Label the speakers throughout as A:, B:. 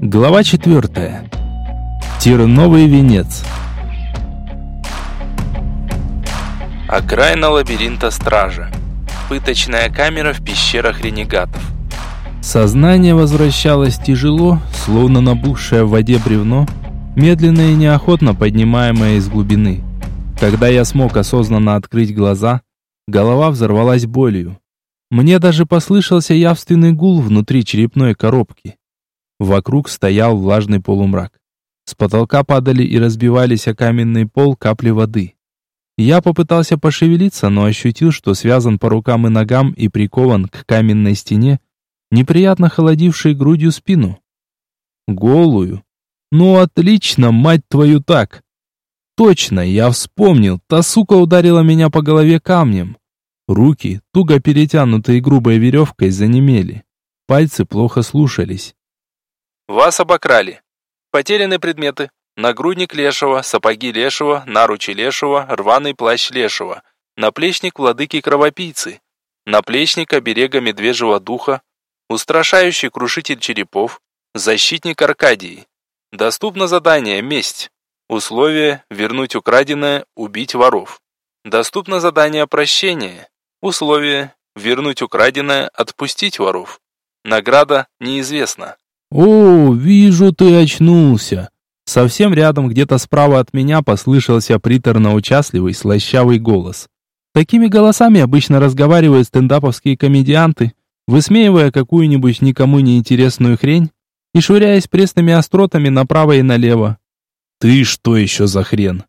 A: Глава 4. Терновый венец.
B: Окраина лабиринта Стража. Пыточная камера в пещерах ренегатов.
A: Сознание возвращалось тяжело, словно набухшее в воде бревно, медленно и неохотно поднимаемое из глубины. Когда я смог осознанно открыть глаза, голова взорвалась болью. Мне даже послышался явственный гул внутри черепной коробки. Вокруг стоял влажный полумрак. С потолка падали и разбивались о каменный пол капли воды. Я попытался пошевелиться, но ощутил, что связан по рукам и ногам и прикован к каменной стене, неприятно холодившей грудью спину. Голую. Ну отлично, мать твою так. Точно, я вспомнил, та сука ударила меня по голове камнем. Руки, туго перетянутые грубой веревкой, занемели. Пальцы плохо слушались.
B: Вас обокрали. Потеряны предметы. Нагрудник Лешего, сапоги Лешего, наручи Лешего, рваный плащ Лешего, наплечник владыки кровопийцы, наплечник оберега медвежьего духа, устрашающий крушитель черепов, защитник Аркадии. Доступно задание «Месть». Условие «Вернуть украденное, убить воров». Доступно задание «Прощение». Условие «Вернуть украденное, отпустить воров». Награда неизвестна.
A: «О, вижу, ты очнулся!» Совсем рядом, где-то справа от меня, послышался приторно-участливый, слащавый голос. Такими голосами обычно разговаривают стендаповские комедианты, высмеивая какую-нибудь никому не интересную хрень и швыряясь пресными остротами направо и налево. «Ты что еще за хрен?»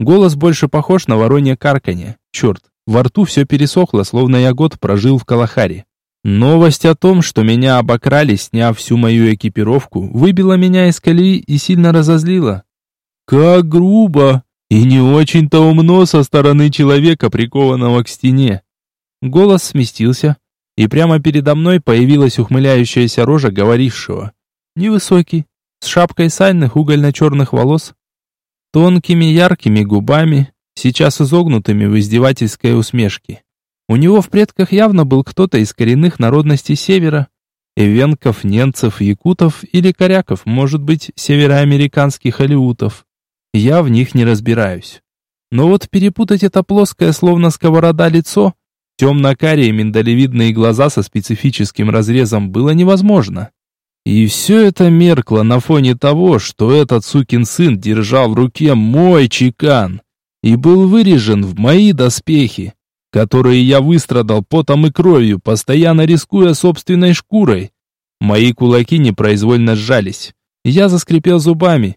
A: Голос больше похож на воронье карканье. Черт, во рту все пересохло, словно я год прожил в Калахаре. Новость о том, что меня обокрали, сняв всю мою экипировку, выбила меня из колеи и сильно разозлила. Как грубо и не очень-то умно со стороны человека, прикованного к стене. Голос сместился, и прямо передо мной появилась ухмыляющаяся рожа говорившего. Невысокий, с шапкой сальных угольно-черных волос, тонкими яркими губами, сейчас изогнутыми в издевательской усмешке. У него в предках явно был кто-то из коренных народностей севера. Эвенков, ненцев, якутов или коряков, может быть, североамериканских алиутов. Я в них не разбираюсь. Но вот перепутать это плоское, словно сковорода, лицо, темно-карие миндалевидные глаза со специфическим разрезом было невозможно. И все это меркло на фоне того, что этот сукин сын держал в руке мой чекан и был вырежен в мои доспехи которые я выстрадал потом и кровью, постоянно рискуя собственной шкурой. Мои кулаки непроизвольно сжались. Я заскрипел зубами.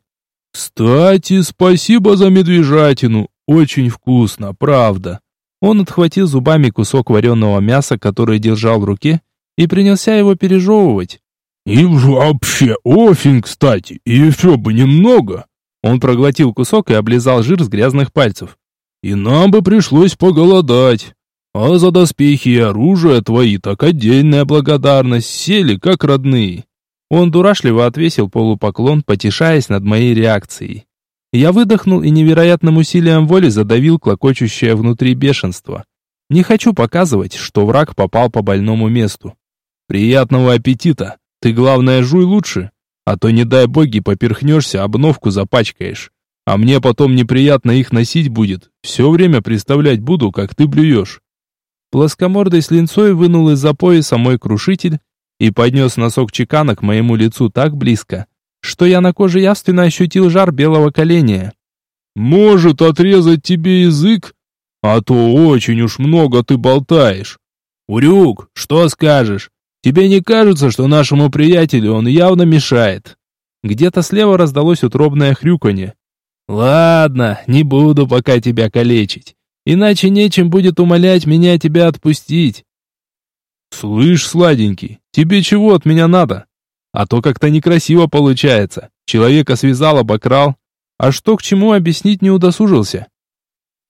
A: «Кстати, спасибо за медвежатину. Очень вкусно, правда». Он отхватил зубами кусок вареного мяса, который держал в руке, и принялся его пережевывать. «И вообще очень кстати, и еще бы немного». Он проглотил кусок и облизал жир с грязных пальцев. И нам бы пришлось поголодать. А за доспехи и оружие твои так отдельная благодарность, сели как родные». Он дурашливо отвесил полупоклон, потешаясь над моей реакцией. Я выдохнул и невероятным усилием воли задавил клокочущее внутри бешенство. Не хочу показывать, что враг попал по больному месту. Приятного аппетита. Ты, главное, жуй лучше, а то, не дай боги, поперхнешься, обновку запачкаешь. А мне потом неприятно их носить будет. Все время представлять буду, как ты блюешь». Плоскомордой с линцой вынул из-за пояса мой крушитель и поднес носок чекана к моему лицу так близко, что я на коже явственно ощутил жар белого коленя. «Может отрезать тебе язык? А то очень уж много ты болтаешь. Урюк, что скажешь? Тебе не кажется, что нашему приятелю он явно мешает?» Где-то слева раздалось утробное хрюканье. «Ладно, не буду пока тебя калечить, иначе нечем будет умолять меня тебя отпустить». «Слышь, сладенький, тебе чего от меня надо? А то как-то некрасиво получается. Человека связал, обокрал, а что к чему объяснить не удосужился».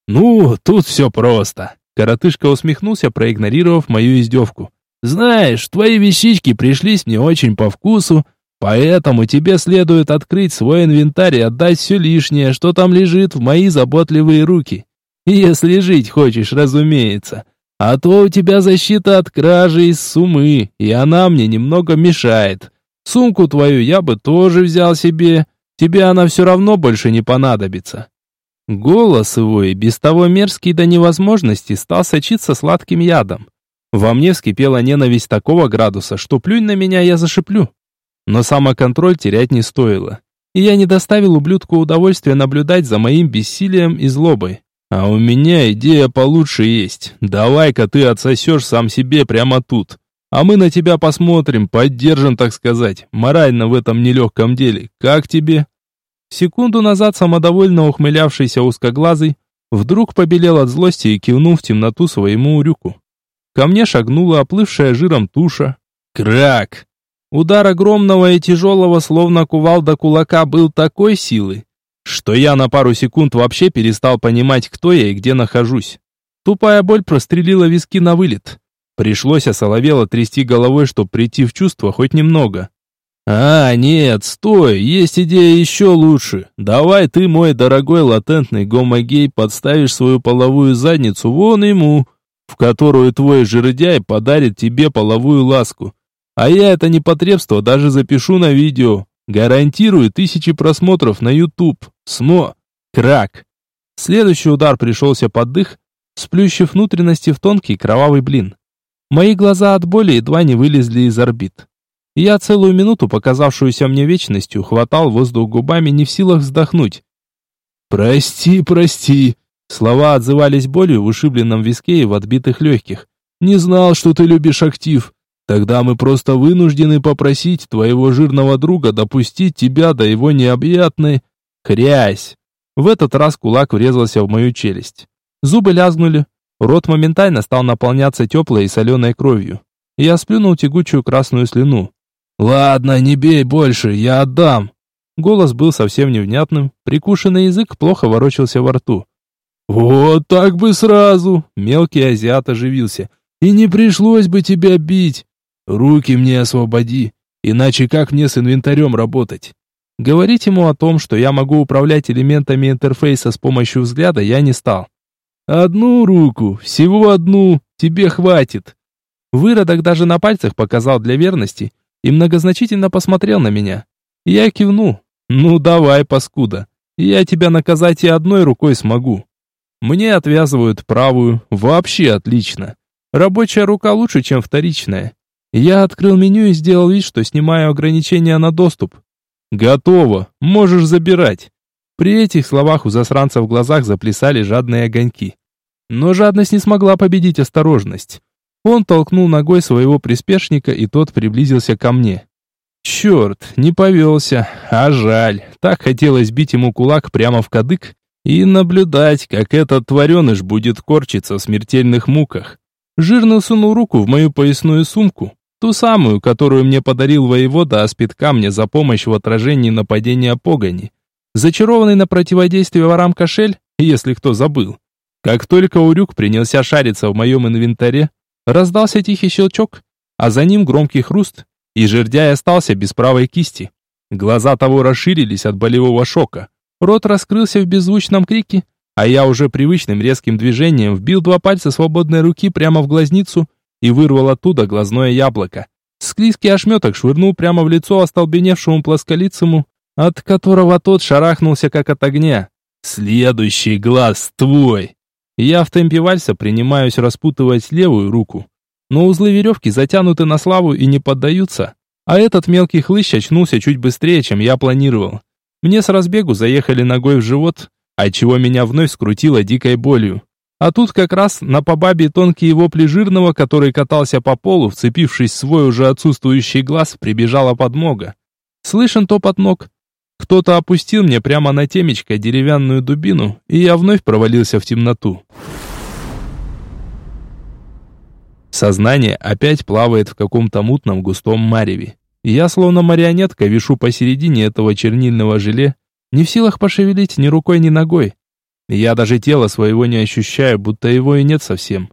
A: «Ну, тут все просто», — коротышка усмехнулся, проигнорировав мою издевку. «Знаешь, твои вещички пришлись мне очень по вкусу, Поэтому тебе следует открыть свой инвентарь и отдать все лишнее, что там лежит, в мои заботливые руки. Если жить хочешь, разумеется. А то у тебя защита от кражи из суммы, и она мне немного мешает. Сумку твою я бы тоже взял себе. Тебе она все равно больше не понадобится». Голос его и без того мерзкий до невозможности стал сочиться сладким ядом. Во мне вскипела ненависть такого градуса, что плюнь на меня, я зашиплю. Но самоконтроль терять не стоило. И я не доставил ублюдку удовольствия наблюдать за моим бессилием и злобой. А у меня идея получше есть. Давай-ка ты отсосешь сам себе прямо тут. А мы на тебя посмотрим, поддержим, так сказать, морально в этом нелегком деле. Как тебе? Секунду назад самодовольно ухмылявшийся узкоглазый вдруг побелел от злости и кивнул в темноту своему урюку. Ко мне шагнула оплывшая жиром туша. Крак! Удар огромного и тяжелого, словно кувалда кулака, был такой силы, что я на пару секунд вообще перестал понимать, кто я и где нахожусь. Тупая боль прострелила виски на вылет. Пришлось осоловело трясти головой, чтобы прийти в чувство хоть немного. «А, нет, стой, есть идея еще лучше. Давай ты, мой дорогой латентный гомогей, подставишь свою половую задницу вон ему, в которую твой жердяй подарит тебе половую ласку. А я это непотребство даже запишу на видео. Гарантирую тысячи просмотров на YouTube. Смо. Крак. Следующий удар пришелся под дых, сплющив внутренности в тонкий кровавый блин. Мои глаза от боли едва не вылезли из орбит. Я целую минуту, показавшуюся мне вечностью, хватал воздух губами, не в силах вздохнуть. «Прости, прости», Слова отзывались болью в ушибленном виске и в отбитых легких. «Не знал, что ты любишь актив. Тогда мы просто вынуждены попросить твоего жирного друга допустить тебя до его необъятной...» «Хрясь!» В этот раз кулак врезался в мою челюсть. Зубы лязгнули. Рот моментально стал наполняться теплой и соленой кровью. Я сплюнул тягучую красную слюну. «Ладно, не бей больше, я отдам!» Голос был совсем невнятным, прикушенный язык плохо ворочался во рту. «Вот так бы сразу!» Мелкий азиат оживился. «И не пришлось бы тебя бить! Руки мне освободи, иначе как мне с инвентарем работать?» Говорить ему о том, что я могу управлять элементами интерфейса с помощью взгляда, я не стал. «Одну руку, всего одну, тебе хватит!» Выродок даже на пальцах показал для верности и многозначительно посмотрел на меня. Я кивну. «Ну давай, паскуда, я тебя наказать и одной рукой смогу». Мне отвязывают правую, вообще отлично. Рабочая рука лучше, чем вторичная. Я открыл меню и сделал вид, что снимаю ограничения на доступ. Готово, можешь забирать. При этих словах у засранца в глазах заплясали жадные огоньки. Но жадность не смогла победить осторожность. Он толкнул ногой своего приспешника, и тот приблизился ко мне. Черт, не повелся, а жаль. Так хотелось бить ему кулак прямо в кадык, и наблюдать, как этот твареныш будет корчиться в смертельных муках. Жирно сунул руку в мою поясную сумку, ту самую, которую мне подарил воевода Аспид Камня за помощь в отражении нападения погони. Зачарованный на противодействие ворам кошель, если кто забыл. Как только Урюк принялся шариться в моем инвентаре, раздался тихий щелчок, а за ним громкий хруст, и жердяй остался без правой кисти. Глаза того расширились от болевого шока. Рот раскрылся в беззвучном крике, а я уже привычным резким движением вбил два пальца свободной руки прямо в глазницу и вырвал оттуда глазное яблоко. Склизкий ошметок швырнул прямо в лицо остолбеневшему плосколицему, от которого тот шарахнулся как от огня. «Следующий глаз твой!» Я в темпе вальса принимаюсь распутывать левую руку. Но узлы веревки затянуты на славу и не поддаются. А этот мелкий хлыщ очнулся чуть быстрее, чем я планировал. Мне с разбегу заехали ногой в живот, отчего меня вновь скрутило дикой болью. А тут как раз на побабе тонкие вопли жирного, который катался по полу, вцепившись в свой уже отсутствующий глаз, прибежала подмога. Слышен топот ног. Кто-то опустил мне прямо на темечко деревянную дубину, и я вновь провалился в темноту. Сознание опять плавает в каком-то мутном густом мареве. Я словно марионетка вишу посередине этого чернильного желе, не в силах пошевелить ни рукой, ни ногой. Я даже тела своего не ощущаю, будто его и нет совсем.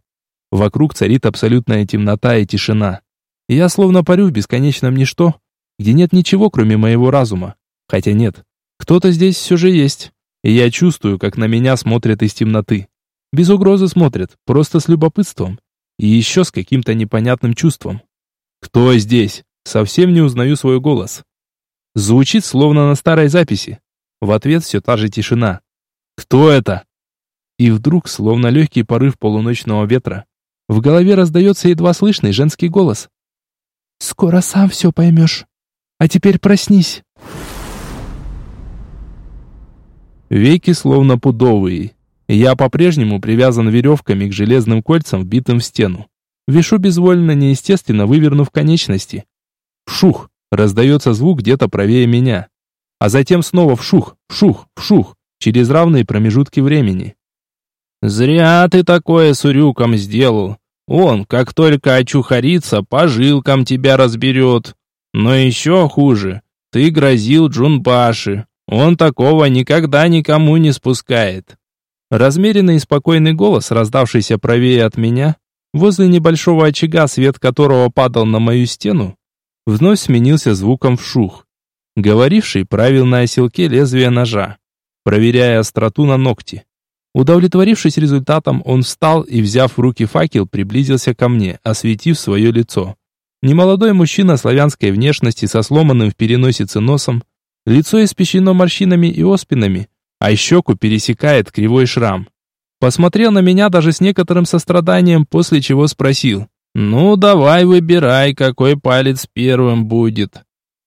A: Вокруг царит абсолютная темнота и тишина. Я словно парю в бесконечном ничто, где нет ничего, кроме моего разума. Хотя нет, кто-то здесь все же есть. И я чувствую, как на меня смотрят из темноты. Без угрозы смотрят, просто с любопытством. И еще с каким-то непонятным чувством. «Кто здесь?» совсем не узнаю свой голос. Звучит словно на старой записи. В ответ все та же тишина. «Кто это?» И вдруг, словно легкий порыв полуночного ветра, в голове раздается едва слышный женский голос. «Скоро сам все поймешь. А теперь проснись». Веки словно пудовые. Я по-прежнему привязан веревками к железным кольцам, вбитым в стену. Вишу безвольно, неестественно, вывернув конечности. Вшух! Раздается звук где-то правее меня. А затем снова вшух, вшух, вшух, через равные промежутки времени. «Зря ты такое с урюком сделал. Он, как только очухарится, по жилкам тебя разберет. Но еще хуже, ты грозил Джунбаши. Он такого никогда никому не спускает». Размеренный и спокойный голос, раздавшийся правее от меня, возле небольшого очага, свет которого падал на мою стену, вновь сменился звуком вшух. Говоривший правил на оселке лезвие ножа, проверяя остроту на ногти. Удовлетворившись результатом, он встал и, взяв в руки факел, приблизился ко мне, осветив свое лицо. Немолодой мужчина славянской внешности со сломанным в переносице носом, лицо испещрено морщинами и оспинами, а щеку пересекает кривой шрам. Посмотрел на меня даже с некоторым состраданием, после чего спросил, «Ну, давай выбирай, какой палец первым будет».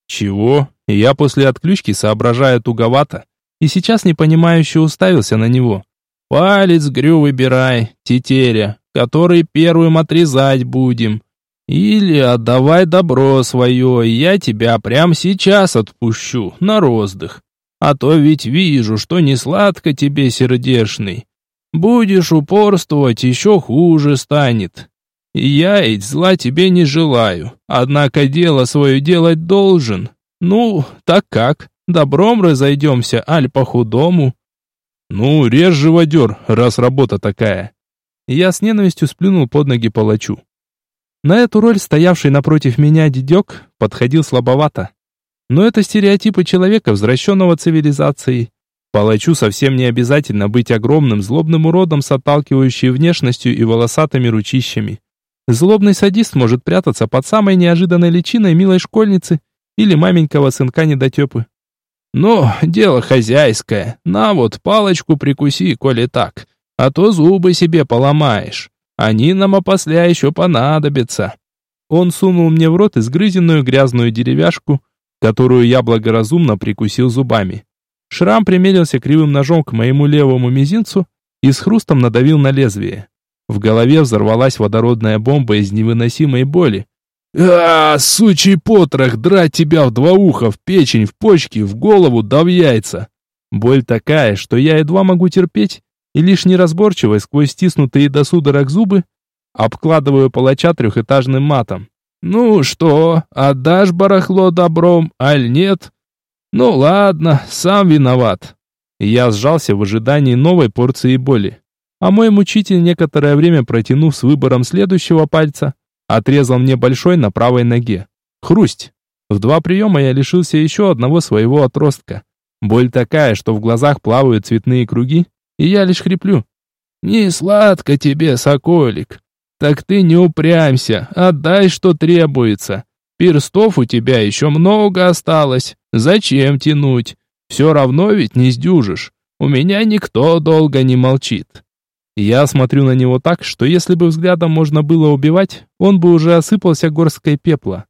A: «Чего?» Я после отключки соображая туговато, и сейчас непонимающе уставился на него. Палец грю выбирай, тетеря, который первым отрезать будем. Или отдавай добро свое, и я тебя прямо сейчас отпущу, на роздых. А то ведь вижу, что не сладко тебе, сердешный. Будешь упорствовать, еще хуже станет. И я ведь зла тебе не желаю, однако дело свое делать должен. Ну, так как, добром разойдемся, аль по-худому?» «Ну, режь живодер, раз работа такая». Я с ненавистью сплюнул под ноги палачу. На эту роль стоявший напротив меня дедек подходил слабовато. Но это стереотипы человека, возвращенного цивилизацией. Палачу совсем не обязательно быть огромным, злобным уродом с отталкивающей внешностью и волосатыми ручищами. Злобный садист может прятаться под самой неожиданной личиной милой школьницы или маменького сынка недотепы. «Ну, дело хозяйское. На вот, палочку прикуси, коли так. А то зубы себе поломаешь. Они нам опосля еще понадобятся». Он сунул мне в рот изгрызенную грязную деревяшку, которую я благоразумно прикусил зубами. Шрам примерился кривым ножом к моему левому мизинцу и с хрустом надавил на лезвие. В голове взорвалась водородная бомба из невыносимой боли, а, сучий потрох, драть тебя в два уха, в печень, в почки, в голову, да в яйца. Боль такая, что я едва могу терпеть, и лишь неразборчиво сквозь стиснутые до судорог зубы обкладываю палача трехэтажным матом. «Ну что, отдашь барахло добром, аль нет?» «Ну ладно, сам виноват». Я сжался в ожидании новой порции боли. А мой мучитель, некоторое время протянув с выбором следующего пальца, Отрезал мне большой на правой ноге. Хрусть. В два приема я лишился еще одного своего отростка. Боль такая, что в глазах плавают цветные круги, и я лишь хриплю. «Не сладко тебе, соколик. Так ты не упрямься, отдай, что требуется. Перстов у тебя еще много осталось. Зачем тянуть? Все равно ведь не сдюжишь. У меня никто долго не молчит. Я смотрю на него так, что если бы взглядом можно было убивать, он бы уже осыпался горсткой пепла.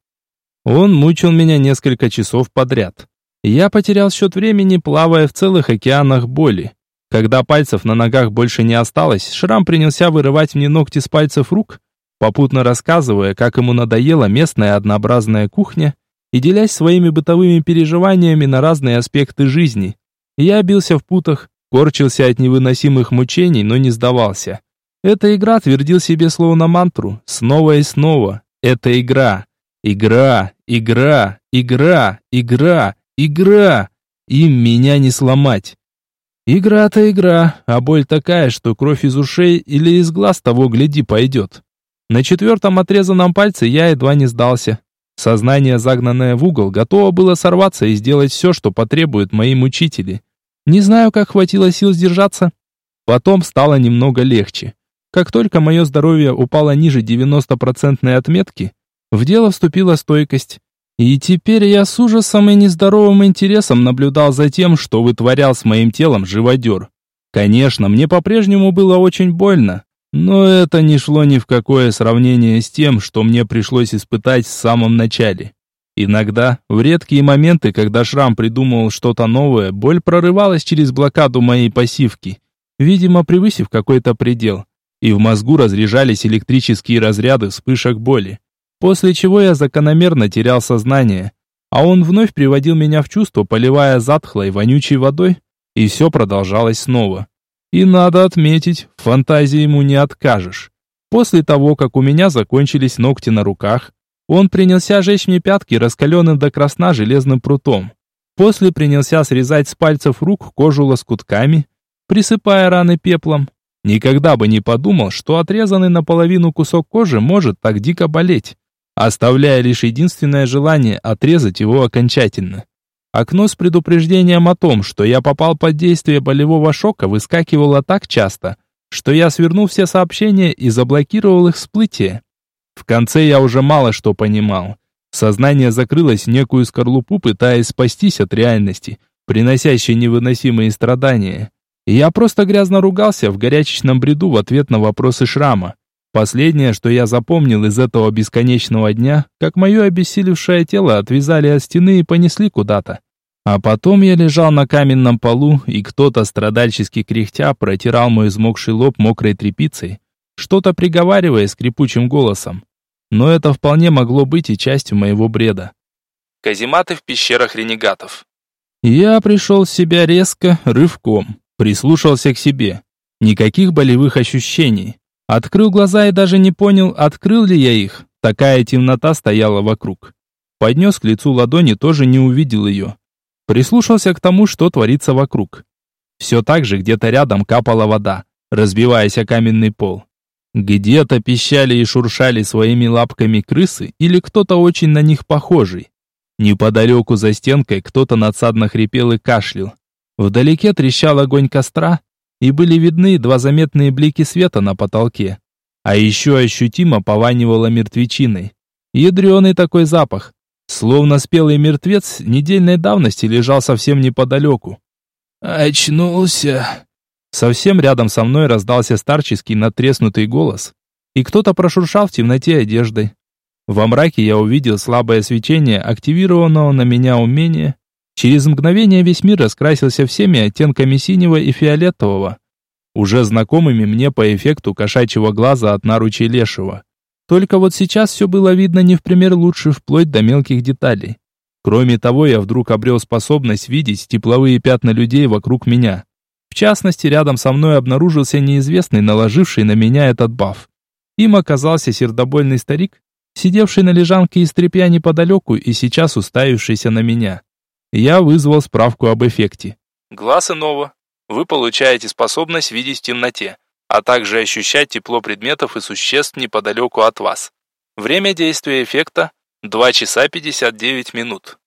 A: Он мучил меня несколько часов подряд. Я потерял счет времени, плавая в целых океанах боли. Когда пальцев на ногах больше не осталось, Шрам принялся вырывать мне ногти с пальцев рук, попутно рассказывая, как ему надоела местная однообразная кухня и делясь своими бытовыми переживаниями на разные аспекты жизни. Я бился в путах, Корчился от невыносимых мучений, но не сдавался. Эта игра твердил себе словно мантру, снова и снова. Это игра. Игра, игра, игра, игра, игра. Им меня не сломать. Игра-то игра, а боль такая, что кровь из ушей или из глаз того гляди пойдет. На четвертом отрезанном пальце я едва не сдался. Сознание, загнанное в угол, готово было сорваться и сделать все, что потребуют мои мучители. Не знаю, как хватило сил сдержаться. Потом стало немного легче. Как только мое здоровье упало ниже 90% отметки, в дело вступила стойкость. И теперь я с ужасом и нездоровым интересом наблюдал за тем, что вытворял с моим телом живодер. Конечно, мне по-прежнему было очень больно, но это не шло ни в какое сравнение с тем, что мне пришлось испытать в самом начале. Иногда, в редкие моменты, когда Шрам придумывал что-то новое, боль прорывалась через блокаду моей пассивки, видимо, превысив какой-то предел, и в мозгу разряжались электрические разряды вспышек боли. После чего я закономерно терял сознание, а он вновь приводил меня в чувство, поливая затхлой, вонючей водой, и все продолжалось снова. И надо отметить, фантазии ему не откажешь. После того, как у меня закончились ногти на руках, он принялся жечь мне пятки раскаленным до красна железным прутом. После принялся срезать с пальцев рук кожу лоскутками, присыпая раны пеплом. Никогда бы не подумал, что отрезанный наполовину кусок кожи может так дико болеть оставляя лишь единственное желание отрезать его окончательно. Окно с предупреждением о том, что я попал под действие болевого шока, выскакивало так часто, что я свернул все сообщения и заблокировал их всплытие. В конце я уже мало что понимал. Сознание закрылось в некую скорлупу, пытаясь спастись от реальности, приносящей невыносимые страдания. Я просто грязно ругался в горячечном бреду в ответ на вопросы Шрама. Последнее, что я запомнил из этого бесконечного дня, как мое обессилевшее тело отвязали от стены и понесли куда-то. А потом я лежал на каменном полу, и кто-то страдальчески кряхтя протирал мой измокший лоб мокрой тряпицей, что-то приговаривая скрипучим голосом. Но это вполне могло быть и частью моего бреда.
B: Казематы в пещерах ренегатов.
A: Я пришел в себя резко, рывком, прислушался к себе. Никаких болевых ощущений. Открыл глаза и даже не понял, открыл ли я их. Такая темнота стояла вокруг. Поднес к лицу ладони, тоже не увидел ее. Прислушался к тому, что творится вокруг. Все так же где-то рядом капала вода, разбиваясь о каменный пол. Где-то пищали и шуршали своими лапками крысы или кто-то очень на них похожий. Неподалеку за стенкой кто-то надсадно хрипел и кашлял. Вдалеке трещал огонь костра, и были видны два заметные блики света на потолке. А еще ощутимо пованивало мертвечиной. Ядреный такой запах. Словно спелый мертвец недельной давности лежал совсем неподалеку.
B: «Очнулся!»
A: Совсем рядом со мной раздался старческий натреснутый голос, и кто-то прошуршал в темноте одеждой. Во мраке я увидел слабое свечение активированного на меня умения, Через мгновение весь мир раскрасился всеми оттенками синего и фиолетового, уже знакомыми мне по эффекту кошачьего глаза от наручей лешего. Только вот сейчас все было видно не в пример лучше, вплоть до мелких деталей. Кроме того, я вдруг обрел способность видеть тепловые пятна людей вокруг меня. Частности, рядом со мной обнаружился неизвестный, наложивший на меня этот баф. Им оказался сердобольный старик, сидевший на лежанке из тряпья неподалеку и сейчас уставившийся на меня. Я вызвал справку об эффекте.
B: Глаз иного. Вы получаете способность видеть в темноте, а также ощущать тепло предметов и существ неподалеку от вас. Время действия эффекта 2 часа 59 минут.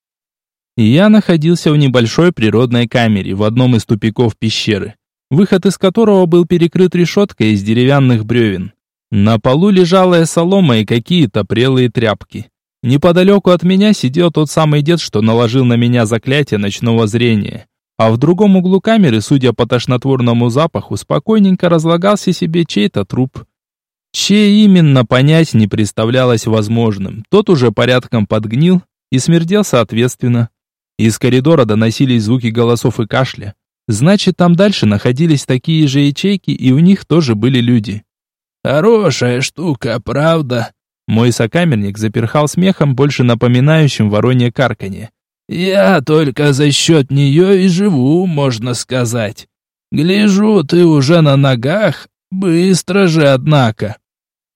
A: Я находился в небольшой природной камере в одном из тупиков пещеры, выход из которого был перекрыт решеткой из деревянных бревен. На полу лежала солома и какие-то прелые тряпки. Неподалеку от меня сидел тот самый дед, что наложил на меня заклятие ночного зрения. А в другом углу камеры, судя по тошнотворному запаху, спокойненько разлагался себе чей-то труп. Чей именно понять не представлялось возможным. Тот уже порядком подгнил и смердел соответственно. Из коридора доносились звуки голосов и кашля. Значит, там дальше находились такие же ячейки, и в них тоже были люди.
B: «Хорошая штука, правда?»
A: Мой сокамерник заперхал смехом, больше напоминающим воронье карканье.
B: «Я только за счет нее и живу, можно сказать. Гляжу, ты уже на ногах, быстро же, однако».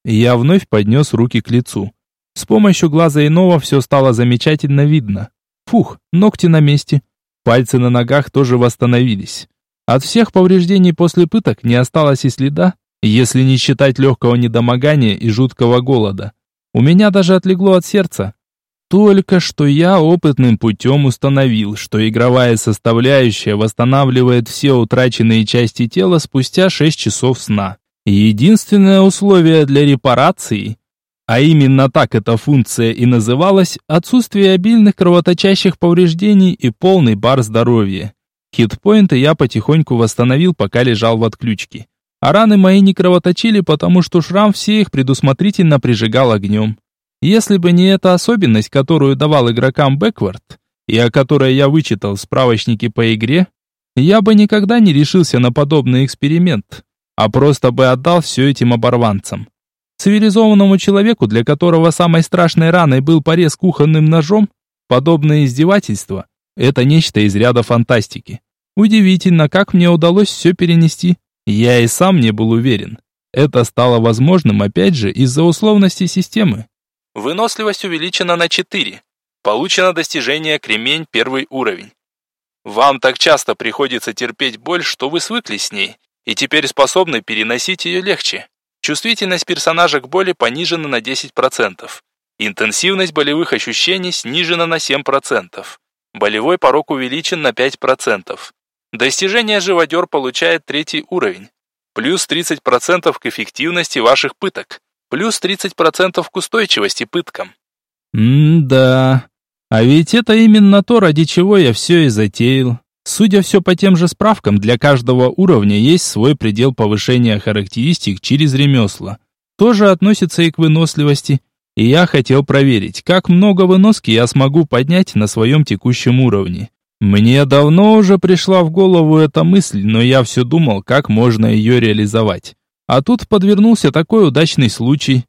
A: Я вновь поднес руки к лицу. С помощью глаза иного все стало замечательно видно. Фух, ногти на месте. Пальцы на ногах тоже восстановились. От всех повреждений после пыток не осталось и следа, если не считать легкого недомогания и жуткого голода. У меня даже отлегло от сердца. Только что я опытным путем установил, что игровая составляющая восстанавливает все утраченные части тела спустя 6 часов сна. Единственное условие для репарации А именно так эта функция и называлась отсутствие обильных кровоточащих повреждений и полный бар здоровья. Хитпоинты я потихоньку восстановил, пока лежал в отключке. А раны мои не кровоточили, потому что шрам все их предусмотрительно прижигал огнем. Если бы не эта особенность, которую давал игрокам Бэквард, и о которой я вычитал в справочнике по игре, я бы никогда не решился на подобный эксперимент, а просто бы отдал все этим оборванцам. Цивилизованному человеку, для которого самой страшной раной был порез кухонным ножом, подобное издевательство – это нечто из ряда фантастики. Удивительно, как мне удалось все перенести. Я и сам не был уверен. Это стало возможным, опять же, из-за условности системы.
B: Выносливость увеличена на 4. Получено достижение кремень первый уровень. Вам так часто приходится терпеть боль, что вы свыклись с ней, и теперь способны переносить ее легче. Чувствительность персонажа к боли понижена на 10%. Интенсивность болевых ощущений снижена на 7%. Болевой порог увеличен на 5%. Достижение живодер получает третий уровень. Плюс 30% к эффективности ваших пыток. Плюс 30% к устойчивости пыткам.
A: М-да. А ведь это именно то, ради чего я все и затеял. Судя все по тем же справкам, для каждого уровня есть свой предел повышения характеристик через ремесла. Тоже относится и к выносливости. И я хотел проверить, как много выноски я смогу поднять на своем текущем уровне. Мне давно уже пришла в голову эта мысль, но я все думал, как можно ее реализовать. А тут подвернулся такой удачный случай.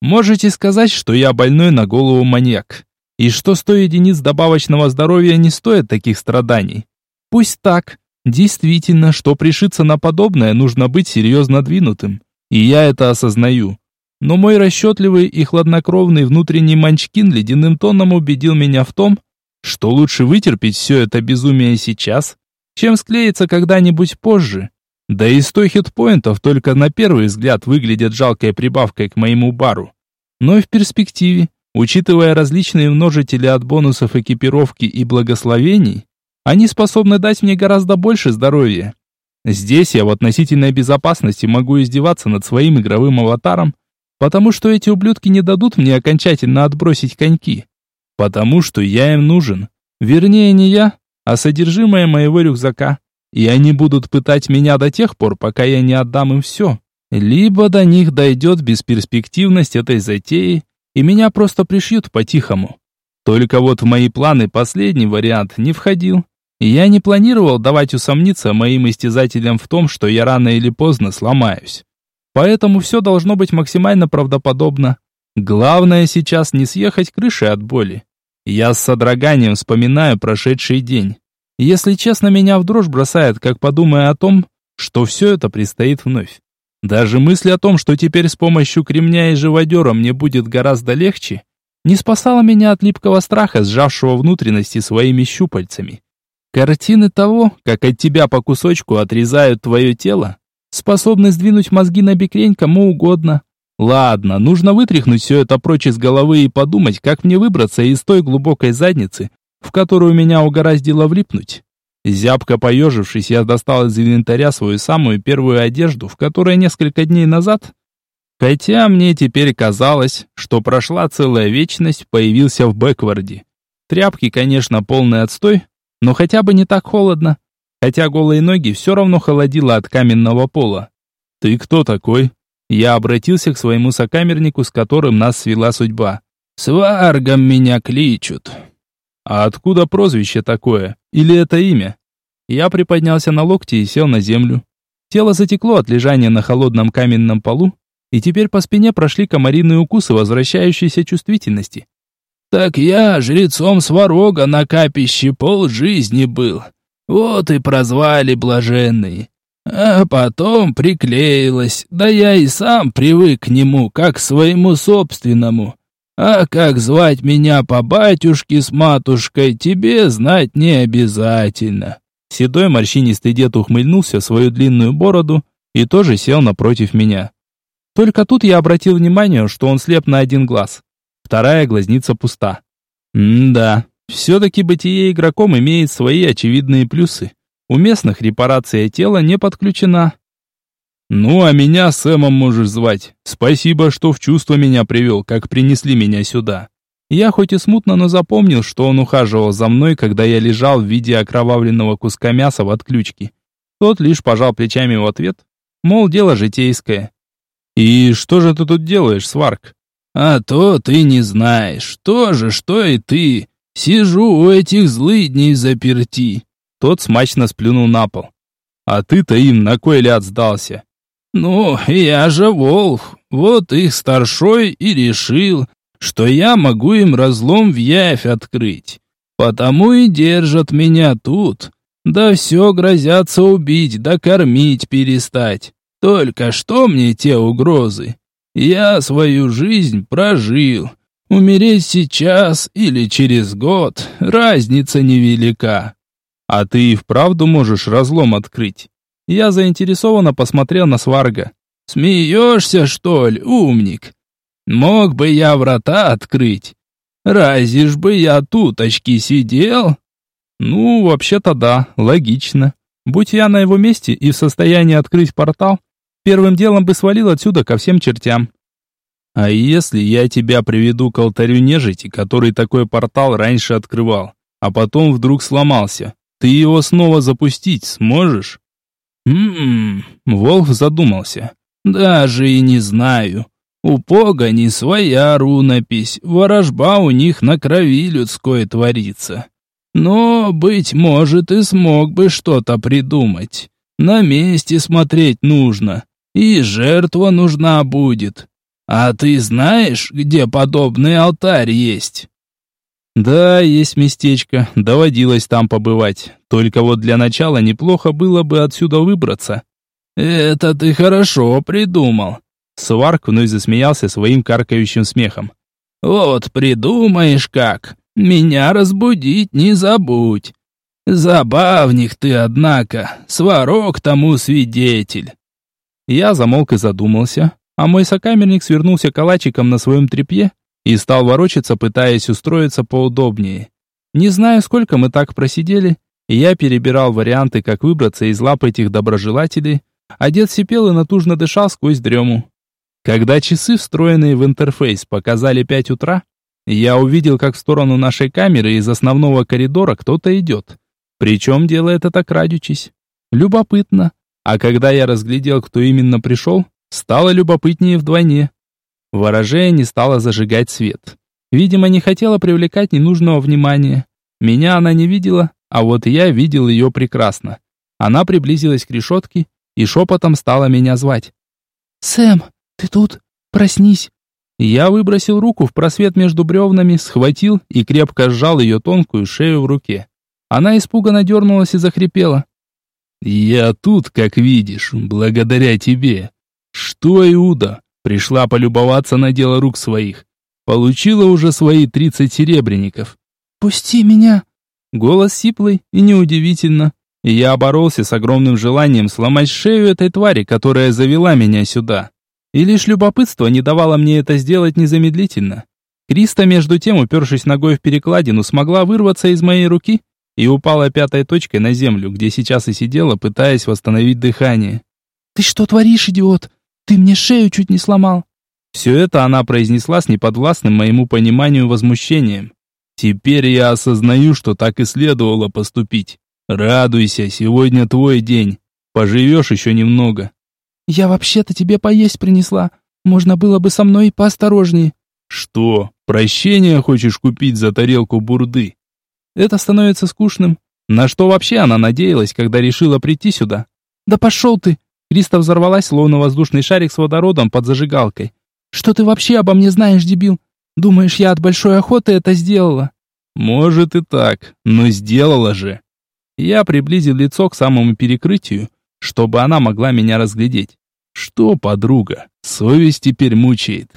A: Можете сказать, что я больной на голову маньяк. И что 100 единиц добавочного здоровья не стоит таких страданий. Пусть так. Действительно, что пришиться на подобное, нужно быть серьезно двинутым. И я это осознаю. Но мой расчетливый и хладнокровный внутренний манчкин ледяным тоном убедил меня в том, что лучше вытерпеть все это безумие сейчас, чем склеиться когда-нибудь позже. Да и 100 хитпоинтов только на первый взгляд выглядят жалкой прибавкой к моему бару. Но в перспективе, учитывая различные множители от бонусов экипировки и благословений, они способны дать мне гораздо больше здоровья. Здесь я в относительной безопасности могу издеваться над своим игровым аватаром, потому что эти ублюдки не дадут мне окончательно отбросить коньки. Потому что я им нужен. Вернее, не я, а содержимое моего рюкзака. И они будут пытать меня до тех пор, пока я не отдам им все. Либо до них дойдет бесперспективность этой затеи, и меня просто пришьют по-тихому. Только вот в мои планы последний вариант не входил. Я не планировал давать усомниться моим истязателям в том, что я рано или поздно сломаюсь. Поэтому все должно быть максимально правдоподобно. Главное сейчас не съехать крышей от боли. Я с содроганием вспоминаю прошедший день. Если честно, меня в дрожь бросает, как подумая о том, что все это предстоит вновь. Даже мысль о том, что теперь с помощью кремня и живодера мне будет гораздо легче, не спасала меня от липкого страха, сжавшего внутренности своими щупальцами. Картины того, как от тебя по кусочку отрезают твое тело, способны сдвинуть мозги на бекрень кому угодно. Ладно, нужно вытряхнуть все это прочь из головы и подумать, как мне выбраться из той глубокой задницы, в которую меня угораздило влипнуть. Зябко поежившись, я достал из инвентаря свою самую первую одежду, в которой несколько дней назад, хотя мне теперь казалось, что прошла целая вечность, появился в бэкварде. Тряпки, конечно, полный отстой, но хотя бы не так холодно. Хотя голые ноги все равно холодило от каменного пола. «Ты кто такой?» Я обратился к своему сокамернику, с которым нас свела судьба. «Сваргом меня кличут». «А откуда прозвище такое? Или это имя?» Я приподнялся на локти и сел на землю. Тело затекло от лежания на холодном каменном полу, и теперь по спине прошли комариные укусы возвращающейся чувствительности. Так я жрецом Сварога на капище пол жизни был. Вот и прозвали блаженные. А потом приклеилась, да я и сам привык к нему, как к своему собственному. А как звать меня по батюшке с матушкой, тебе знать не обязательно». Седой морщинистый дед ухмыльнулся в свою длинную бороду и тоже сел напротив меня. Только тут я обратил внимание, что он слеп на один глаз вторая глазница пуста. М-да, все-таки бытие игроком имеет свои очевидные плюсы. У местных репарация тела не подключена. Ну, а меня Сэмом можешь звать. Спасибо, что в чувство меня привел, как принесли меня сюда. Я хоть и смутно, но запомнил, что он ухаживал за мной, когда я лежал в виде окровавленного куска мяса в отключке. Тот лишь пожал плечами в ответ, мол, дело житейское. «И что же ты тут делаешь, Сварк?»
C: «А то ты не знаешь, то же, что и ты. Сижу у этих злыдней заперти».
A: Тот смачно сплюнул на пол. «А ты-то им на кой ляд сдался?»
C: «Ну, я же волк, вот их старшой и решил, что я могу им разлом в явь открыть. Потому и держат меня тут. Да все грозятся убить, да кормить перестать. Только что мне те угрозы? Я свою жизнь прожил. Умереть сейчас или через год, разница невелика.
A: А ты и вправду можешь разлом открыть? Я заинтересованно посмотрел на Сварга.
C: Смеешься, что ли, умник? Мог бы я врата открыть. Разве ж бы я туточки сидел?
A: Ну, вообще-то да, логично. Будь я на его месте и в состоянии открыть портал, первым делом бы свалил отсюда ко всем чертям. А если я тебя приведу к алтарю нежити, который такой портал раньше открывал, а потом вдруг сломался, ты его снова запустить сможешь?
C: Ммм, Волк задумался. Даже и не знаю. У погони своя рунопись, ворожба у них на крови людской творится. Но, быть может, и смог бы что-то придумать. На месте смотреть нужно, и жертва нужна будет. А ты знаешь, где подобный алтарь есть?
A: Да, есть местечко, доводилось там побывать. Только вот для начала неплохо было бы отсюда выбраться.
C: Это ты хорошо придумал.
A: Сварк вновь засмеялся своим каркающим смехом.
C: Вот придумаешь как. Меня разбудить не забудь. Забавник ты, однако, сварок тому свидетель.
A: Я замолк и задумался, а мой сокамерник свернулся калачиком на своем тряпье и стал ворочаться, пытаясь устроиться поудобнее. Не знаю, сколько мы так просидели, я перебирал варианты, как выбраться из лап этих доброжелателей, а дед сипел и натужно дышал сквозь дрему. Когда часы, встроенные в интерфейс, показали пять утра, я увидел, как в сторону нашей камеры из основного коридора кто-то идет. Причем делает это крадючись. Любопытно. А когда я разглядел, кто именно пришел, стало любопытнее вдвойне. Ворожея не стала зажигать свет. Видимо, не хотела привлекать ненужного внимания. Меня она не видела, а вот я видел ее прекрасно. Она приблизилась к решетке и шепотом стала меня звать.
D: «Сэм, ты тут? Проснись!»
A: Я выбросил руку в просвет между бревнами, схватил и крепко сжал ее тонкую шею в руке. Она испуганно дернулась и захрипела. «Я тут, как видишь, благодаря тебе. Что, Иуда, пришла полюбоваться на дело рук своих. Получила уже свои тридцать серебряников».
D: «Пусти меня!»
A: Голос сиплый и неудивительно. Я боролся с огромным желанием сломать шею этой твари, которая завела меня сюда. И лишь любопытство не давало мне это сделать незамедлительно. Криста, между тем, упершись ногой в перекладину, смогла вырваться из моей руки и упала пятой точкой на землю, где сейчас и сидела, пытаясь восстановить дыхание.
D: «Ты что творишь, идиот? Ты мне шею чуть не сломал!»
A: Все это она произнесла с неподвластным моему пониманию возмущением. «Теперь я осознаю, что так и следовало поступить. Радуйся, сегодня твой день. Поживешь еще немного.
D: «Я вообще-то тебе поесть принесла. Можно было бы со мной поосторожнее».
A: «Что, прощения хочешь купить за тарелку бурды?» Это становится скучным. На что вообще она надеялась, когда решила прийти сюда?
D: «Да пошел ты!»
A: Криста взорвалась, словно воздушный шарик с водородом под зажигалкой.
D: «Что ты вообще обо мне знаешь, дебил? Думаешь, я от большой охоты это сделала?»
A: «Может и так, но сделала же». Я приблизил лицо к самому перекрытию, чтобы она могла меня разглядеть. Что, подруга, совесть теперь мучает.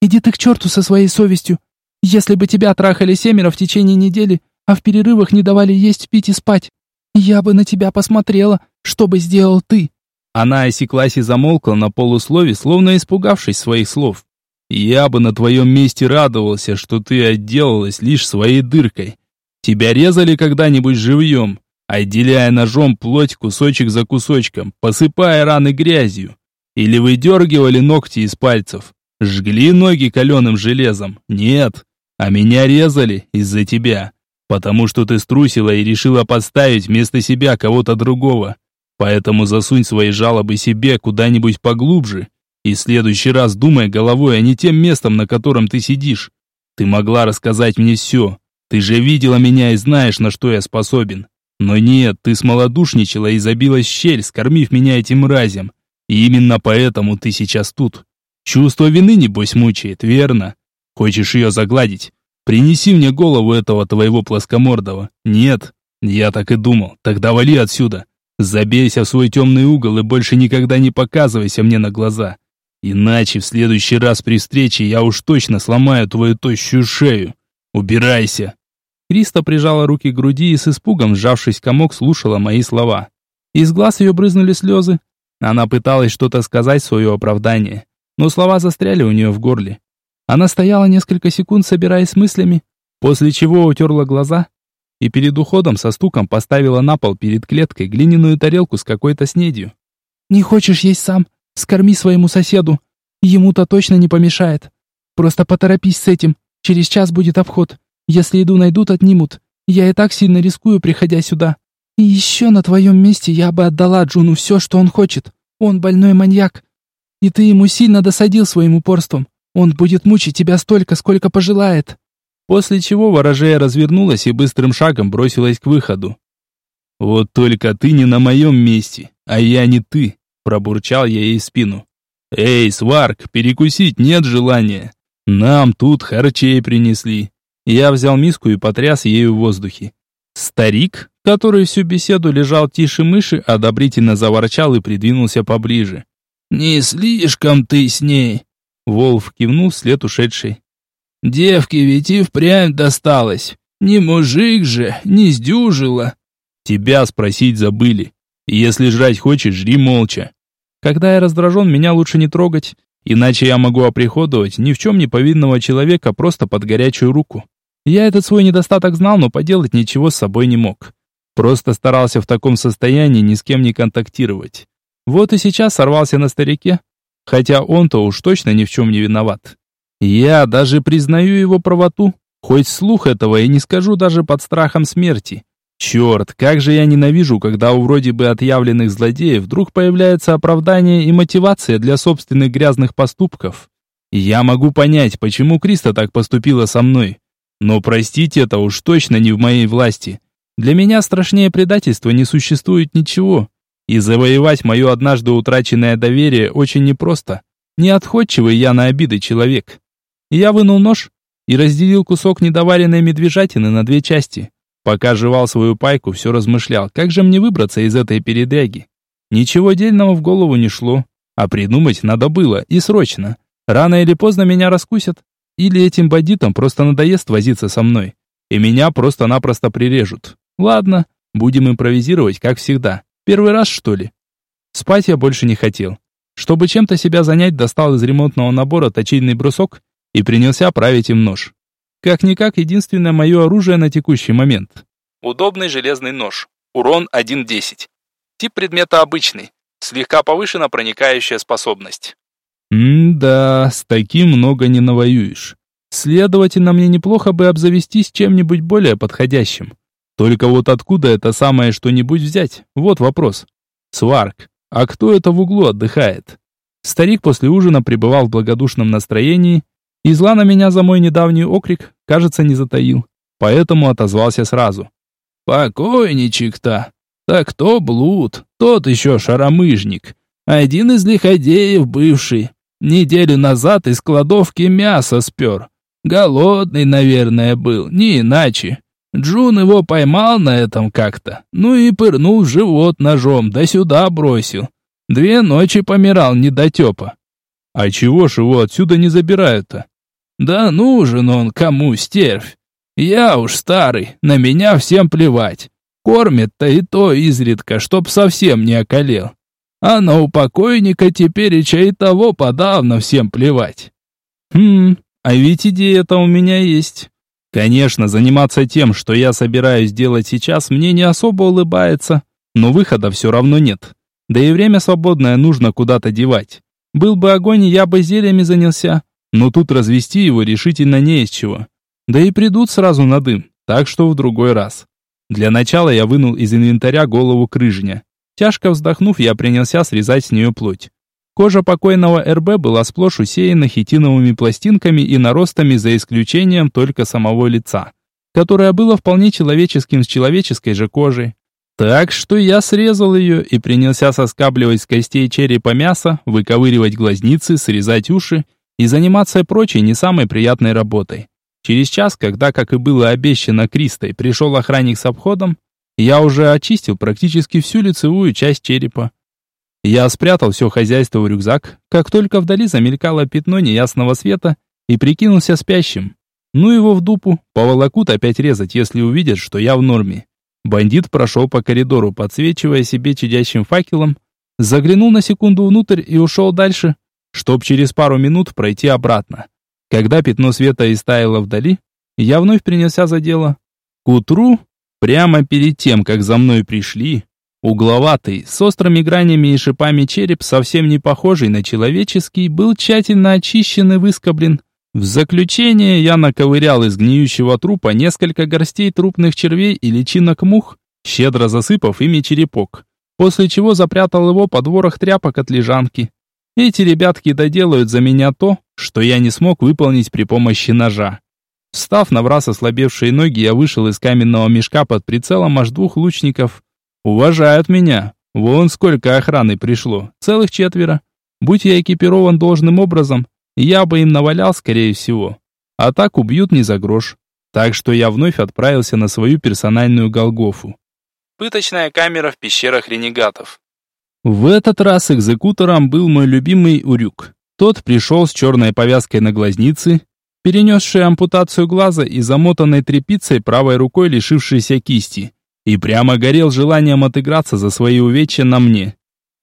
D: Иди ты к черту со своей совестью. Если бы тебя трахали семеро в течение недели, а в перерывах не давали есть, пить и спать, я бы на тебя посмотрела, что бы сделал ты.
A: Она осеклась и замолкла на полуслове, словно испугавшись своих слов. Я бы на твоем месте радовался, что ты отделалась лишь своей дыркой. Тебя резали когда-нибудь живьем, отделяя ножом плоть кусочек за кусочком, посыпая раны грязью, Или выдергивали ногти из пальцев? Жгли ноги каленым железом? Нет. А меня резали из-за тебя. Потому что ты струсила и решила подставить вместо себя кого-то другого. Поэтому засунь свои жалобы себе куда-нибудь поглубже. И в следующий раз думай головой, а не тем местом, на котором ты сидишь. Ты могла рассказать мне все. Ты же видела меня и знаешь, на что я способен. Но нет, ты смолодушничала и забилась в щель, скормив меня этим мразям. И именно поэтому ты сейчас тут. Чувство вины, небось, мучает, верно? Хочешь ее загладить? Принеси мне голову этого твоего плоскомордого. Нет? Я так и думал. Тогда вали отсюда. Забейся в свой темный угол и больше никогда не показывайся мне на глаза. Иначе в следующий раз при встрече я уж точно сломаю твою тощую шею. Убирайся.
C: Криста прижала руки к груди и с испугом, сжавшись комок, слушала мои слова. Из глаз ее брызнули слезы. Она пыталась что-то сказать в свое оправдание, но слова застряли у нее в горле. Она стояла несколько секунд, собираясь мыслями, после чего утерла глаза и перед уходом со стуком поставила на пол перед клеткой глиняную тарелку с какой-то снедью. «Не хочешь есть сам? Скорми своему соседу. Ему-то точно не помешает. Просто поторопись с этим. Через час будет обход. Если еду найдут, отнимут. Я и так сильно рискую, приходя сюда. И еще на твоем месте я бы отдала Джуну все, что он хочет. Он больной маньяк. И ты ему сильно досадил своим упорством. Он будет мучить тебя столько, сколько пожелает».
A: После чего ворожея развернулась и быстрым шагом бросилась к выходу. «Вот только ты не на моем месте, а я не ты», – пробурчал я ей спину. «Эй, сварк, перекусить нет желания. Нам тут харчей принесли». Я взял миску и потряс ею в воздухе. Старик, который всю беседу лежал тише мыши, одобрительно заворчал и придвинулся поближе. «Не слишком ты с ней!» Волф кивнул вслед ушедшей. «Девке ведь и впрямь досталось. Не мужик же, не сдюжила». «Тебя спросить забыли. Если жрать хочешь, жри молча».
C: Когда я раздражен, меня лучше не трогать, иначе я могу оприходовать ни в чем не повинного человека просто под горячую руку. Я этот свой недостаток знал, но поделать ничего с собой не мог. Просто старался в таком состоянии ни с кем не контактировать. Вот и сейчас сорвался на старике, хотя он-то уж точно ни в чем не виноват. Я даже признаю его правоту, хоть слух этого и не скажу даже под страхом смерти. Черт, как же я ненавижу, когда у вроде бы отъявленных злодеев вдруг появляется оправдание и мотивация для собственных грязных поступков. Я могу понять, почему Криста так поступила со мной. Но простить это уж точно не в моей власти. Для меня страшнее предательства не существует ничего. И завоевать мое однажды утраченное доверие очень непросто. Не отходчивый я на обиды человек. Я вынул нож и разделил кусок недоваренной медвежатины на две части. Пока жевал свою пайку, все размышлял, как же мне выбраться из этой передряги. Ничего дельного в голову не шло, а придумать надо было, и срочно. Рано или поздно меня раскусят. Или этим бандитам просто надоест возиться со мной. И меня просто-напросто прирежут. Ладно, будем импровизировать, как всегда. Первый раз, что ли? Спать я больше не хотел. Чтобы чем-то себя занять, достал из ремонтного набора точильный брусок и принялся править им нож. Как-никак, единственное мое оружие на текущий момент.
B: Удобный железный нож. Урон 1.10. Тип предмета обычный. Слегка повышена проникающая способность.
A: М-да, с таким много не навоюешь. Следовательно, мне неплохо бы обзавестись чем-нибудь более подходящим. Только вот откуда это самое что-нибудь взять? Вот вопрос. Сварк, а кто это в углу отдыхает? Старик после ужина пребывал в благодушном настроении, и зла на меня за мой недавний окрик, кажется, не затаил. Поэтому отозвался сразу. «Покойничек-то! Так кто блуд, тот еще шаромыжник. Один из лиходеев бывший. Неделю назад из кладовки мясо спер. Голодный, наверное, был, не иначе. Джун его поймал на этом как-то, ну и пырнул в живот ножом, да сюда бросил. Две ночи помирал недотепа. А чего ж его отсюда не забирают-то? Да нужен он кому, стервь. Я уж старый, на меня всем плевать. Кормят-то и то изредка, чтоб совсем не околел. А на упокойника теперь и того подавно всем плевать. Хм, а ведь идея-то у меня есть. Конечно, заниматься тем, что я собираюсь делать сейчас, мне не особо улыбается, но выхода все равно нет. Да и время свободное нужно куда-то девать. Был бы огонь, я бы зельями занялся, но тут развести его решительно не из чего. Да и придут сразу на дым, так что в другой раз. Для начала я вынул из инвентаря голову крыжня. Тяжко вздохнув, я принялся срезать с нее плоть. Кожа покойного РБ была сплошь усеяна хитиновыми пластинками и наростами за исключением только самого лица, которое было вполне человеческим с человеческой же кожей. Так что я срезал ее и принялся соскабливать с костей черепа мясо, выковыривать глазницы, срезать уши и заниматься прочей не самой приятной работой. Через час, когда, как и было обещано Кристой, пришел охранник с обходом, я уже очистил практически всю лицевую часть черепа. Я спрятал все хозяйство в рюкзак, как только вдали замелькало пятно неясного света и прикинулся спящим. Ну его в дупу, поволокут опять резать, если увидят, что я в норме. Бандит прошел по коридору, подсвечивая себе чадящим факелом, заглянул на секунду внутрь и ушел дальше, чтоб через пару минут пройти обратно. Когда пятно света истаяло вдали, я вновь принялся за дело. К утру, прямо перед тем, как за мной пришли, угловатый, с острыми гранями и шипами череп, совсем не похожий на человеческий, был тщательно очищен и выскоблен, в заключение я наковырял из гниющего трупа несколько горстей трупных червей и личинок мух, щедро засыпав ими черепок, после чего запрятал его под ворох тряпок от лежанки. Эти ребятки доделают за меня то, что я не смог выполнить при помощи ножа. Встав на враз ослабевшие ноги, я вышел из каменного мешка под прицелом аж двух лучников. Уважают меня. Вон сколько охраны пришло. Целых четверо. Будь я экипирован должным образом, я бы им навалял, скорее всего. А так убьют не за грош. Так что я вновь отправился на свою персональную Голгофу.
B: Пыточная камера в пещерах ренегатов.
A: В этот раз экзекутором был мой любимый Урюк. Тот пришел с черной повязкой на глазнице, перенесший ампутацию глаза и замотанной тряпицей правой рукой лишившейся кисти, и прямо горел желанием отыграться за свои увечья на мне.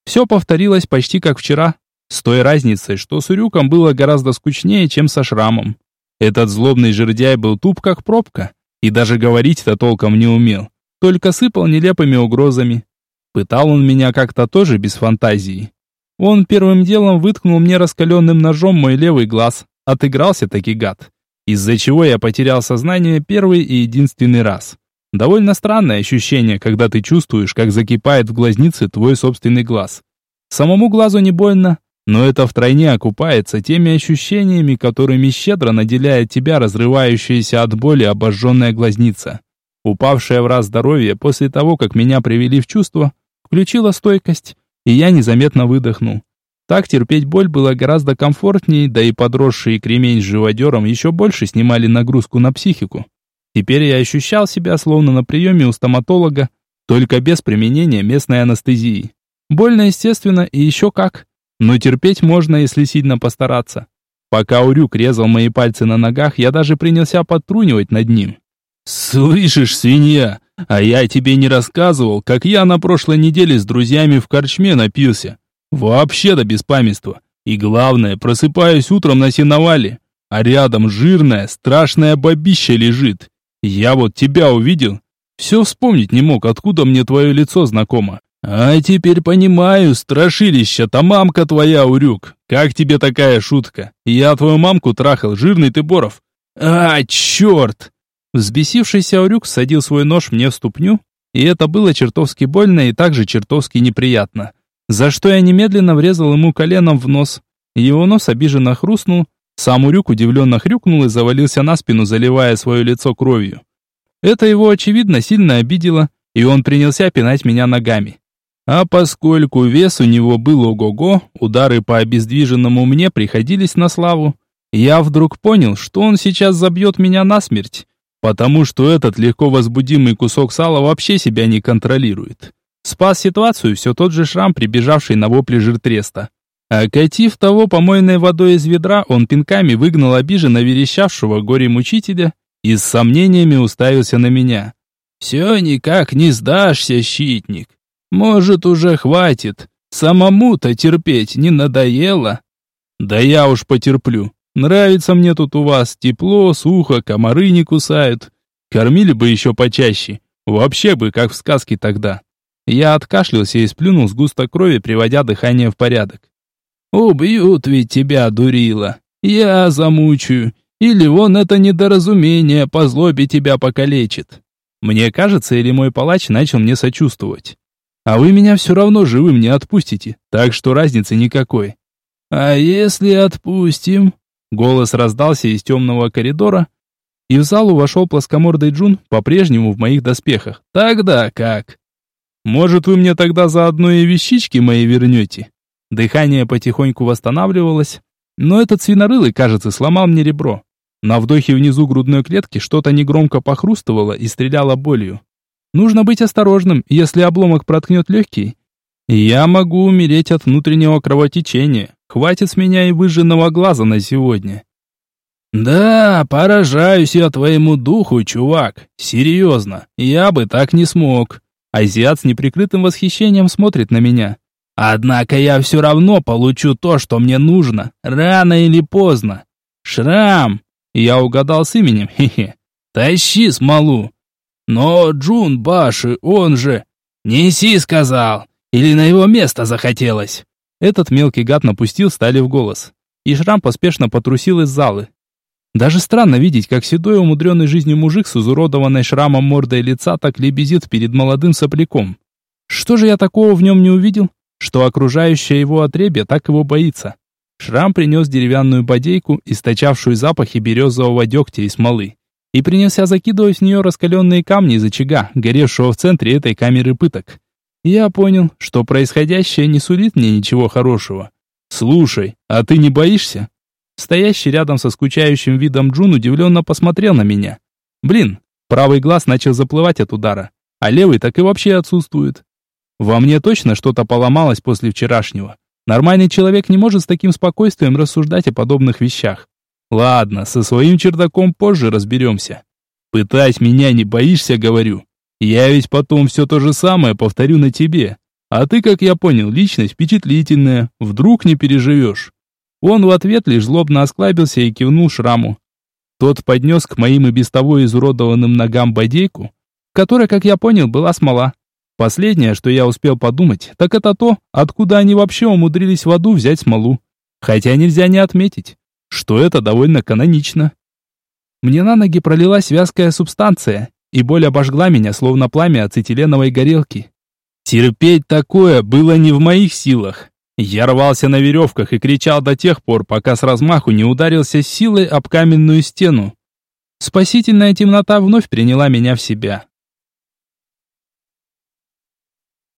A: Все повторилось почти как вчера, с той разницей, что с Урюком было гораздо скучнее, чем со Шрамом. Этот злобный жердяй был туп как пробка, и даже говорить-то толком не умел, только сыпал нелепыми угрозами. Пытал он меня как-то тоже без фантазии. Он первым делом выткнул мне раскаленным ножом мой левый глаз, отыгрался таки гад, из-за чего я потерял сознание первый и единственный раз. Довольно странное ощущение, когда ты чувствуешь, как закипает в глазнице твой собственный глаз. Самому глазу не больно, но это втройне окупается теми ощущениями, которыми щедро наделяет тебя разрывающаяся от боли обожженная глазница. Упавшая в раз здоровье после того, как меня привели в чувство, включила стойкость, и я незаметно выдохнул. Так терпеть боль было гораздо комфортнее, да и подросший кремень с живодером еще больше снимали нагрузку на психику. Теперь я ощущал себя словно на приеме у стоматолога, только без применения местной анестезии. Больно, естественно, и еще как но терпеть можно, если сильно постараться. Пока Урюк резал мои пальцы на ногах, я даже принялся подтрунивать над ним. «Слышишь, свинья, а я тебе не рассказывал, как я на прошлой неделе с друзьями в корчме напился. Вообще до беспамятства. И главное, просыпаюсь утром на сеновале, а рядом жирная, страшная бабища лежит. Я вот тебя увидел. Все вспомнить не мог, откуда мне твое лицо знакомо. «А теперь понимаю, страшилище-то мамка твоя, Урюк. Как тебе такая шутка? Я твою мамку трахал, жирный ты Боров». «А, черт!» Взбесившийся Урюк садил свой нож мне в ступню, и это было чертовски больно и также чертовски неприятно. За что я немедленно врезал ему коленом в нос. Его нос обиженно хрустнул, сам Урюк удивленно хрюкнул и завалился на спину, заливая свое лицо кровью. Это его, очевидно, сильно обидело, и он принялся пинать меня ногами. А поскольку вес у него был ого-го, удары по обездвиженному мне приходились на славу. Я вдруг понял, что он сейчас забьет меня насмерть, потому что этот легко возбудимый кусок сала вообще себя не контролирует. Спас ситуацию все тот же шрам, прибежавший на вопли жиртреста. Окатив того помойной водой из ведра, он пинками выгнал обиженно верещавшего горе-мучителя и с сомнениями уставился на меня. «Все никак не сдашься, щитник. Может, уже хватит. Самому-то терпеть не надоело? Да я уж потерплю. Нравится мне тут у вас. Тепло, сухо, комары не кусают. Кормили бы еще почаще. Вообще бы, как в сказке тогда. Я откашлялся и сплюнул с густой крови, приводя дыхание в порядок.
C: Убьют ведь тебя, дурила. Я замучаю. Или вон это недоразумение по злобе тебя покалечит. Мне кажется, или мой палач начал мне сочувствовать. А вы меня все равно живым не отпустите, так что разницы никакой. А если отпустим? Голос раздался из темного коридора, и в залу вошел плоскомордый Джун, по-прежнему в моих доспехах. Тогда как? Может, вы мне тогда заодно и вещички мои вернете? Дыхание потихоньку восстанавливалось, но этот свинорылый, кажется, сломал мне ребро. На вдохе внизу грудной клетки что-то негромко похрустывало и стреляло болью. Нужно быть осторожным, если обломок проткнет легкий. Я могу умереть от внутреннего кровотечения. Хватит с меня и выжженного глаза на сегодня. «Да, поражаюсь я твоему духу, чувак. Серьезно, я бы так не смог». Азиат с неприкрытым восхищением смотрит на меня. «Однако я все равно получу то, что мне нужно, рано или поздно. Шрам!» Я угадал с именем, хе-хе. «Тащи смолу!» «Но Джун Баши, он же...» «Неси!» сказал. «Или на его место захотелось?» Этот мелкий гад напустил стали в голос. И Шрам поспешно потрусил из залы. Даже странно видеть, как седой умудренный жизнью мужик с изуродованной шрамом мордой лица так лебезит перед молодым сопляком. Что же я такого в нем не увидел, что окружающее его отребье так его боится? Шрам принес деревянную бодейку, источавшую запахи березового дегтя и смолы, и принялся закидывать в нее раскаленные камни из очага, горевшего в центре этой камеры пыток. Я понял, что происходящее не сулит мне ничего хорошего. «Слушай, а ты не боишься?» Стоящий рядом со скучающим видом Джун удивленно посмотрел на меня. Блин, правый глаз начал заплывать от удара, а левый так и вообще отсутствует. Во мне точно что-то поломалось после вчерашнего. Нормальный человек не может с таким спокойствием рассуждать о подобных вещах. Ладно, со своим чердаком позже разберемся. Пытать меня не боишься, говорю. Я ведь потом все то же самое повторю на тебе. А ты, как я понял, личность впечатлительная. Вдруг не переживешь. Он в ответ лишь злобно осклабился и кивнул шраму. Тот поднес к моим и без того изуродованным ногам бодейку, в которой, как я понял, была смола. Последнее, что я успел подумать, так это то, откуда они вообще умудрились в аду взять смолу. Хотя нельзя не отметить, что это довольно канонично. Мне на ноги пролилась вязкая субстанция, и боль обожгла меня, словно пламя ацетиленовой горелки. Терпеть такое было не в моих силах. Я рвался на веревках и кричал до тех пор, пока с размаху не ударился силой об каменную стену. Спасительная темнота вновь приняла меня в себя.